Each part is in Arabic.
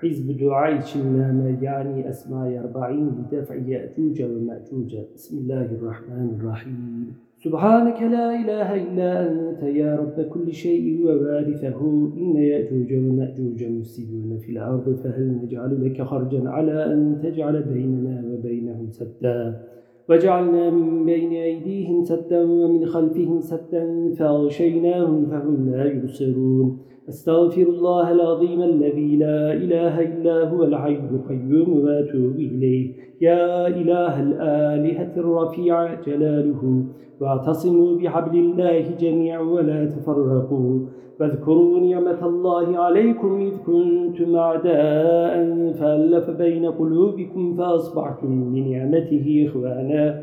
حزب شلنا يعني أسماء أربعين لدفع يأجوج ومأجوج. بسم الله الرحمن الرحيم. سبحانك لا إله إلا أنت يا رب كل شيء ووارثه. إن يأجوج ومأجوج مفسدون في الأرض فهل نجعل لك خرجا على أن تجعل بيننا وبينهم سدا؟ وجعلنا من بين أيديهم سدا ومن خلفهم سدا فأغشيناهم فهم لا يبصرون. أستغفر الله العظيم الذي لا إله إلا هو الحي القيوم وأتوب إليه. يا إله الآلهة الرفيع جلاله واعتصموا بحبل الله جميعا ولا تفرقوا. واذكروا نعمة الله عليكم إذ كنتم أعداء فألف بين قلوبكم فأصبحتم بنعمته إخوانا.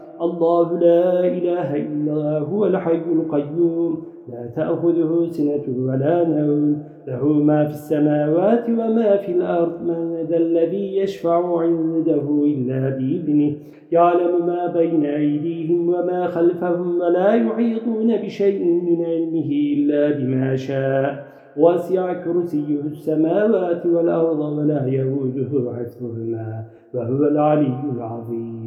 الله لا إله إلا هو الحي القيوم. لا تأخذه سنة ولا نوم. له ما في السماوات وما في الأرض. من ذا الذي يشفع عنده إلا بإذنه. يعلم ما بين أيديهم وما خلفهم ولا يحيطون بشيء من علمه إلا بما شاء. واسع كرسيه السماوات والأرض ولا يهوده حفظهما. وهو العلي العظيم.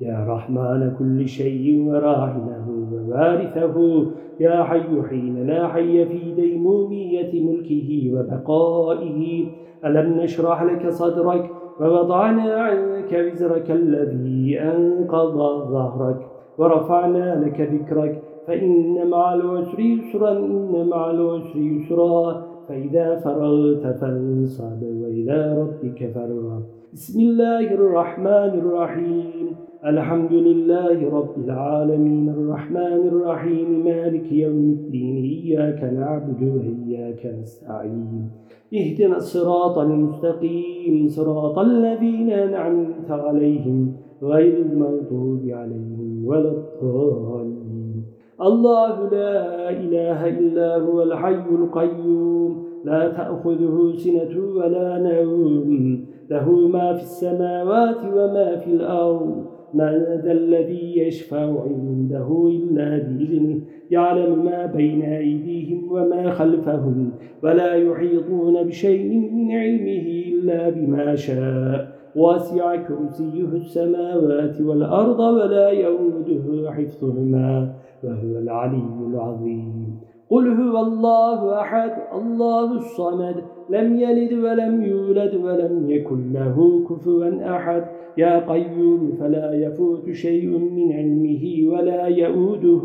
يا رحمن كل شيء وراحمه ووارثه يا حي حين لا حي في ديمومية ملكه وبقائه. ألم نشرح لك صدرك ووضعنا عنك وزرك الذي أنقض ظهرك ورفعنا لك ذكرك. فإن مع العسر يسرا إن مع العسر يسرا. فإذا فرغت فانصب وإلى ربك فرغ بسم الله الرحمن الرحيم. الحمد لله رب العالمين الرحمن الرحيم مالك يوم الدين إياك نعبد وإياك نستعين. اهدنا الصراط المستقيم صراط الذين نعمت عليهم غير المغضوب عليهم ولا الضالين. الله لا إله إلا هو الحي القيوم لا تأخذه سنة ولا نوم له ما في السماوات وما في الأرض. من ذا الذي يشفع عنده إلا بإذنه. يعلم ما بين أيديهم وما خلفهم ولا يحيطون بشيء من علمه إلا بما شاء. واسع كرسيه السماوات والأرض ولا يؤوده حفظهما وهو العلي العظيم. قل هو الله أحد الله الصمد لم يلد ولم يولد ولم يكن له كفوا أحد. يا قيوم فلا يفوت شيء من علمه ولا يؤوده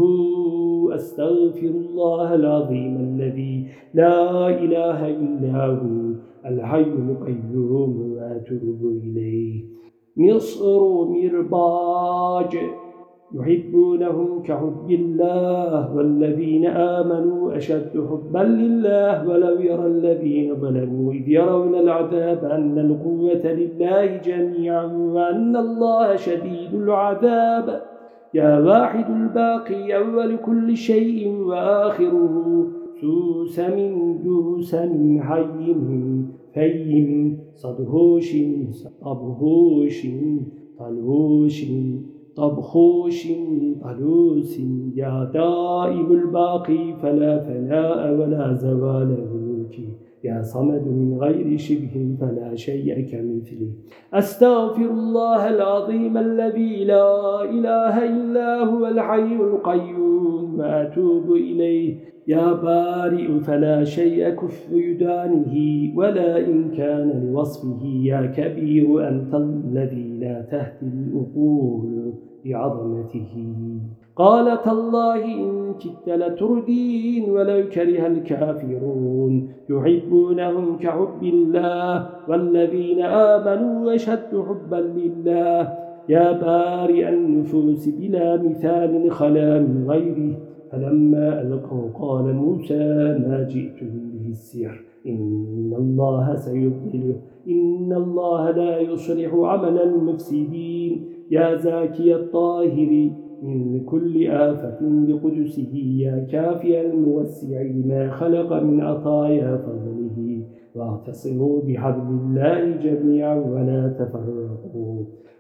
أستغفر الله العظيم الذي لا إله إلا هو الحي القيوم وأتوب إليه. مصر مرباج. يحبونهم كحب الله والذين آمنوا أشد حبا لله ولو يرى الذين ظلموا إذ يرون العذاب أن القوة لله جميعا وأن الله شديد العذاب. يا واحد الباقي أول كل شيء وآخره سوس من دوس من حي فيم صدهوش صبهوش طلوش طبخوش طلوس يا دائم الباقي فلا فناء ولا زوال ملكي يا صمد من غير شبه فلا شيء كمثلي أستغفر الله العظيم الذي لا إله إلا هو الحي القيوم وأتوب إليه. يا بارئ فلا شيء كف يدانه ولا إن كان لوصفه يا كبير أنت الذي لا تهدي الأقول بعظمته. قال تالله إن كدت لتردين ولو كره الكافرون. يحبونهم كحب الله والذين آمنوا أشد حبا لله. يا بارئ النفوس بلا مثال خلا من غيره. فلما ألقوا قال موسى ما جئتم به السحر. إن الله سيبطله إن الله لا يصلح عمل المفسدين. يا زاكي الطاهر من كل آفة بقدسه. يا كافي الموسع ما خلق من عطايا فضله. واعتصموا بحبل الله جميعا ولا تفرقوا.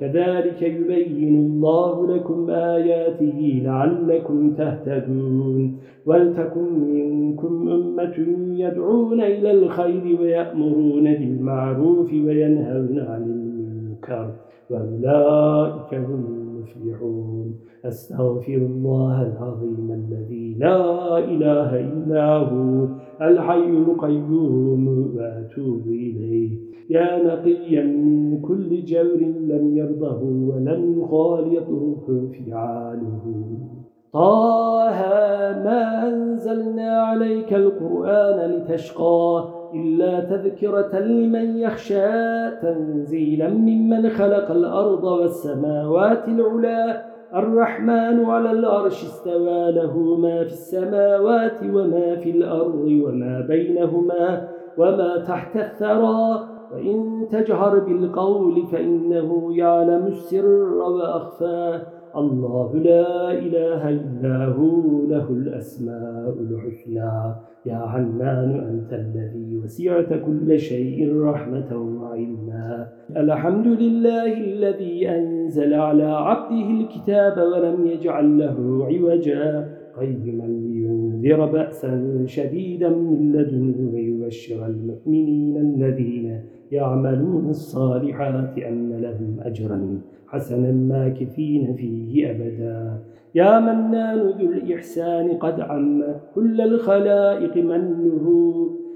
كذلك يبين الله لكم آياته لعلكم تهتدون. ولتكن منكم أمة يدعون إلى الخير ويأمرون بالمعروف وينهون عن المنكر وأولئك هم المفلحون. أستغفر الله العظيم الذي لا إله إلا هو الحي القيوم وأتوب إليه. يا نقيا من كل جور لم يرضه ولم يخالطه فعاله طه ما أنزلنا عليك القرآن لتشقى إلا تذكرة لمن يخشى تنزيلا ممن خلق الأرض والسماوات العلا. الرحمن على العرش استوى له ما في السماوات وما في الأرض وما بينهما وما تحت الثرى. وإن تجهر بالقول فإنه يعلم السر وأخفى الله لا إله إلا هو له الأسماء الحسنى. يا حنان أنت الذي وسعت كل شيء رحمة وعلما. الحمد لله الذي أنزل على عبده الكتاب ولم يجعل له عوجا. قيما لينذر بأسا شديدا من لدنه ويبشر المؤمنين الذين يعملون الصالحات أن لهم أجرا حسنا ماكثين فيه أبدا. يا منان ذو الإحسان قد عم كل الخلائق منه.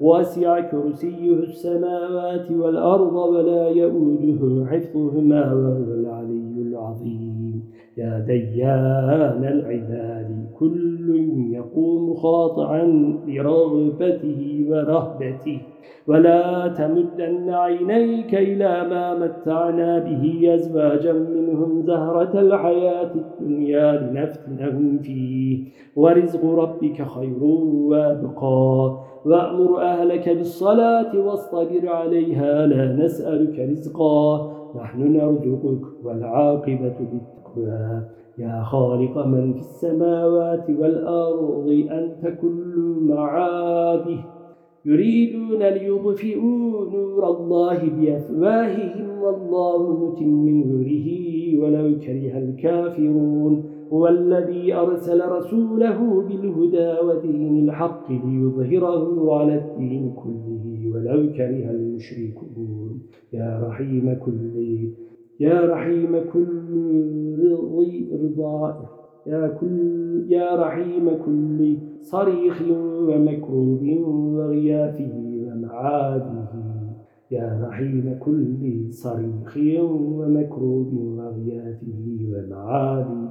واسع كرسيه السماوات والأرض ولا يؤوده حفظهما وهو العلي العظيم. يا ديان العباد كل يقوم خاطعا لرغبته ورهبته. ولا تمدن عينيك إلى ما متعنا به أزواجا منهم زهرة الحياة الدنيا لنفتنهم فيه. ورزق ربك خير وأبقى. وأمر أهلك بالصلاة واصطبر عليها لا نسألك رزقا. نحن نرزقك والعاقبة بالتقوى يا خالق من في السماوات والأرض أنت كل معاده يريدون ليطفئوا نور الله بأفواههم والله متم نوره ولو كره الكافرون. هو الذي أرسل رسوله بالهدى ودين الحق ليظهره على الدين كله ولو كره المشركون. يا رحيم كل يا رحيم كل رضائه. يا, كل يا رحيم كل صريخ ومكروب وغياثه ومعاده يا رحيم كل صريخ ومكروب وغياثه ومعاده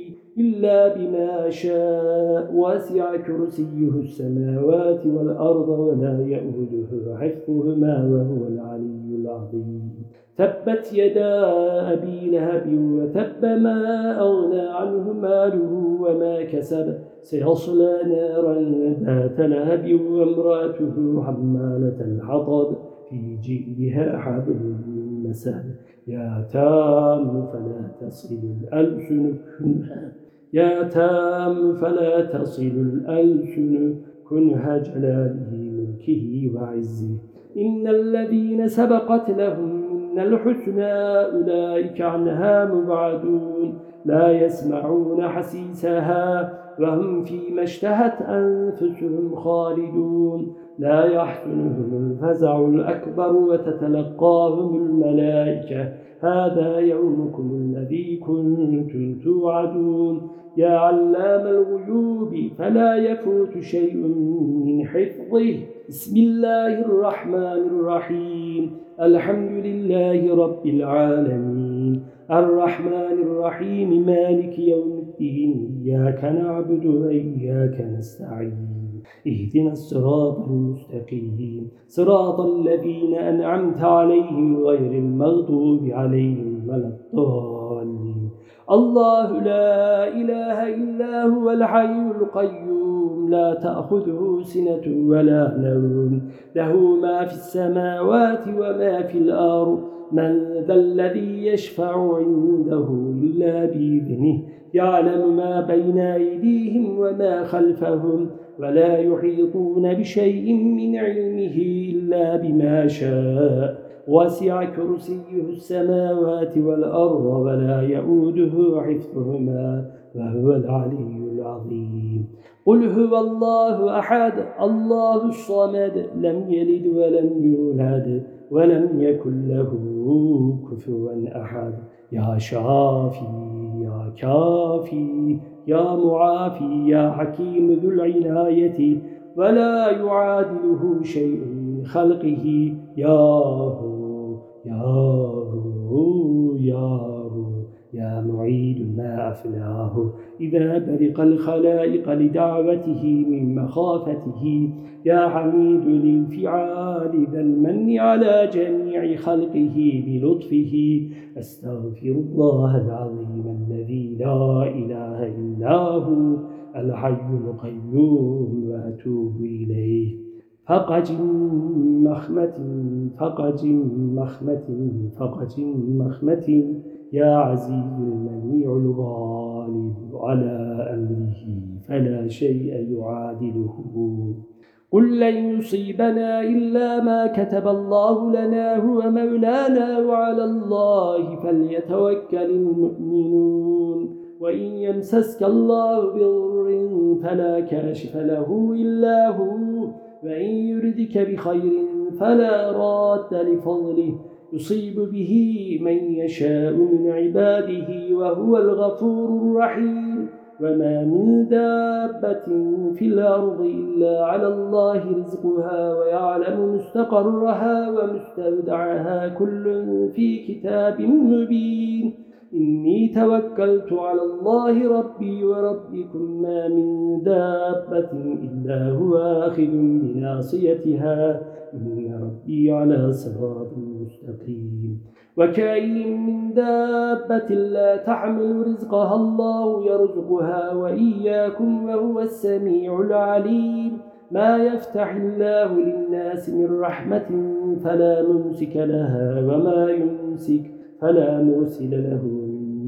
إلا بما شاء واسع كرسيه السماوات والأرض ولا يؤده حفظهما وهو العلي العظيم. تبت يدا أبي لهب وتب ما أغنى عنه ماله وما كسب. سيصلى نارا ذات لهب وامرأته حمالة الحطب في جيدها حبل مسد يا تام فلا تصل الألسن. كنها يا تام فلا تصل الألسن. كنها جلاله ملكه وعزه. إن الذين سبقت لهم من الحسنى أولئك عنها مبعدون. لا يسمعون حسيسها وهم فيما اشتهت أنفسهم خالدون. لا يحسنهم الفزع الأكبر وتتلقاهم الملائكة. هذا يومكم الذي كنتم توعدون. يا علام الغيوب فلا يفوت شيء من حفظه. بسم الله الرحمن الرحيم. الحمد لله رب العالمين. الرحمن الرحيم مالك يوم الدين. إياك نعبد وإياك نستعين. اهدنا الصراط المستقيم. صراط الذين أنعمت عليهم غير المغضوب عليهم ولا الضالين. الله لا إله إلا هو الحي القيوم. لا تأخذه سنة ولا نوم. له ما في السماوات وما في الأرض. من ذا الذي يشفع عنده إلا بإذنه. يعلم ما بين أيديهم وما خلفهم. ولا يحيطون بشيء من علمه إلا بما شاء. وسع كرسيه السماوات والأرض ولا يؤوده حفظهما وهو العلي العظيم. قل هو الله أحد الله الصمد لم يلد ولم يولد ولم يكن له كفوا أحد. يا شافي. كافي يا معافي يا حكيم ذو العناية. ولا يعادله شيء من خلقه. يا هو يا هو يا هو يا معيد ما أفناه. إذا برق الخلائق لدعوته من مخافته. يا حميد للفعال ذا المن على جميع خلقه بلطفه. أستغفر الله العظيم الذي لا إله إلا هو الحي القيوم وأتوب إليه. فقج مخمة فقج مخمة فقج مخمة. يا عزيز المنيع الغالب على أمره فلا شيء يعادله. قل لن يصيبنا إلا ما كتب الله لنا هو مولانا وعلى الله فليتوكل المؤمنون. وإن يمسسك الله بضر فلا كاشف له إلا هو وإن يردك بخير فلا راد لفضله. يصيب به من يشاء من عباده وهو الغفور الرحيم. وما من دابة في الأرض إلا على الله رزقها ويعلم مستقرها ومستودعها كل في كتاب مبين. إني توكلت على الله ربي وربكم ما من دابة إلا هو آخذ بناصيتها. إن ربي على صراط مستقيم. وكأين من دابة لا تحمل رزقها الله يرزقها وإياكم وهو السميع العليم. ما يفتح الله للناس من رحمة فلا ممسك لها وما يمسك فلا مرسل له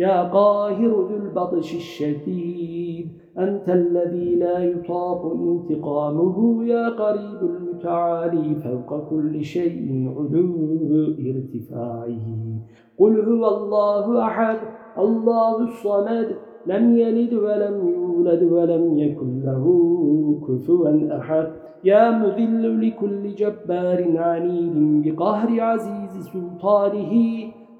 يا قاهر ذو البطش الشديد أنت الذي لا يطاق انتقامه يا قريب المتعالي فوق كل شيء علو ارتفاعه. قل هو الله أحد الله الصمد لم يلد ولم يولد ولم يكن له كفوا أحد. يا مذل لكل جبار عنيد بقهر عزيز سلطانه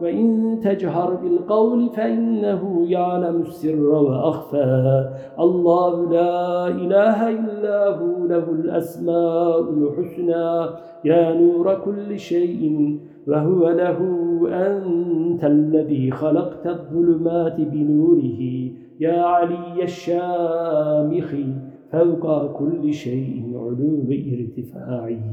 وإن تجهر بالقول فإنه يعلم السر وأخفى. الله لا إله إلا هو له الأسماء الحسنى. يا نور كل شيء وهو له أنت الذي خلقت الظلمات بنوره. يا علي الشامخ فوق كل شيء علو ارتفاعه.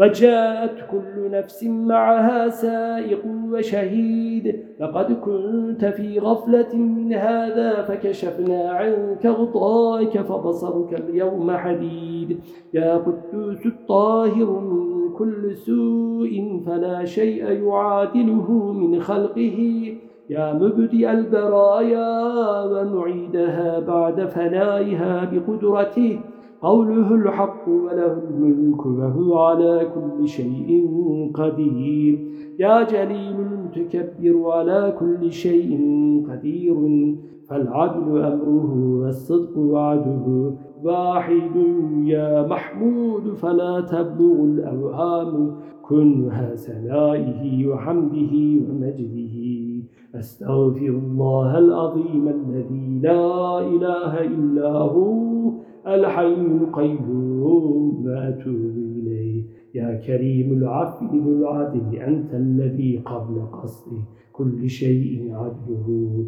وجاءت كل نفس معها سائق وشهيد لقد كنت في غفلة من هذا فكشفنا عنك غطائك فبصرك اليوم حديد. يا قدوس الطاهر من كل سوء فلا شيء يعادله من خلقه. يا مبدئ البرايا ومعيدها بعد فنائها بقدرته. قوله الحق وله الملك وهو على كل شيء قدير. يا جليل المتكبر على كل شيء قدير. فالعدل أمره والصدق وعده واحد. يا محمود فلا تبلغ الأوهام. كنها سنائه وحمده ومجده. أستغفر الله العظيم الذي لا إله إلا هو الحي القيوم وأتوب إليه. يا كريم العفو ذو العدل أنت الذي قبل قصد كل شيء عدله.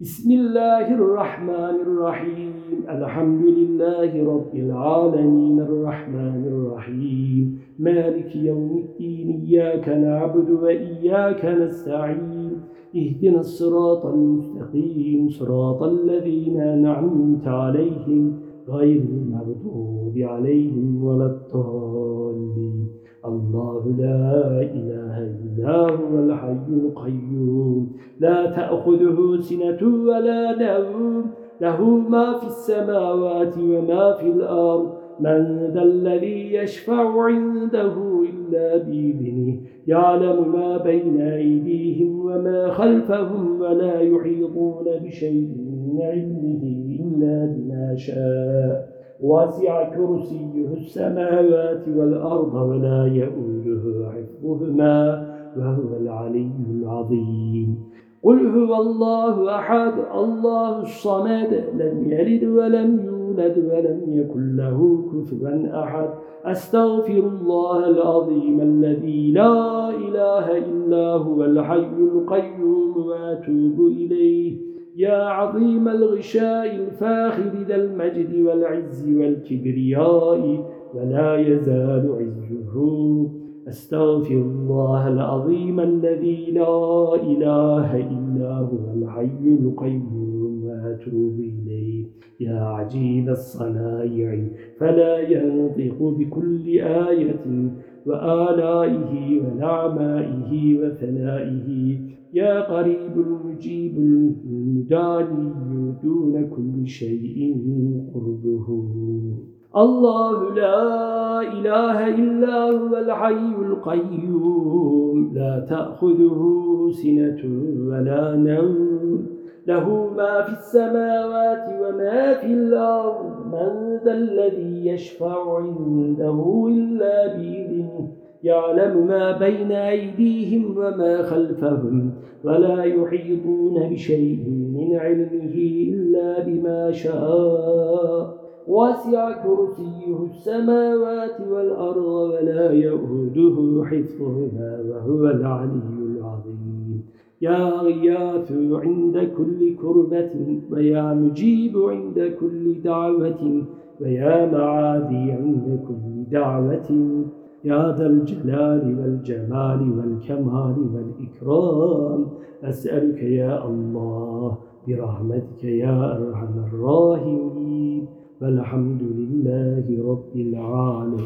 بسم الله الرحمن الرحيم. الحمد لله رب العالمين الرحمن الرحيم. مالك يوم الدين إياك نعبد وإياك نستعين. اهدنا الصراط المستقيم صراط الذين نعمت عليهم غير المغضوب عليهم ولا الضالين. الله لا إله إلا هو الحي القيوم. لا تأخذه سنة ولا نوم. له ما في السماوات وما في الأرض. من ذا الذي يشفع عنده إلا بإذنه. يعلم ما بين أيديهم وما خلفهم ولا يحيطون بشيء من علمه إلا بما شاء. واسع كرسيه السماوات والأرض ولا يؤوده حفظهما وهو العلي العظيم. قل هو الله أحد الله الصمد لم يلد ولم يولد ولم يكن له كفوا أحد. أستغفر الله العظيم الذي لا إله إلا هو الحي القيوم وأتوب إليه. يا عظيم الغشاء الفاخر ذا المجد والعز والكبرياء ولا يزال عزه. أستغفر الله العظيم الذي لا إله إلا هو الحي القيوم وأتوب إليه. يا عجيب الصنائع فلا ينطق بكل آية وآلائه ونعمائه وثنائه. يا قريب المجيب المداني دون كل شيء قربه. الله لا إله إلا هو الحي القيوم. لا تأخذه سنة ولا نوم. له ما في السماوات وما في الأرض من ذا الذي يشفع عنده إلا بإذنه. يعلم ما بين أيديهم وما خلفهم ولا يحيطون بشيء من علمه إلا بما شاء. واسع كرسيه السماوات والأرض ولا يؤده حفظهما وهو العلي يا غياث عند كل كربة ويا مجيب عند كل دعوة ويا معادي عند كل دعوة. يا ذا الجلال والجمال والكمال والإكرام أسألك يا الله برحمتك يا أرحم الراحمين والحمد لله رب العالمين.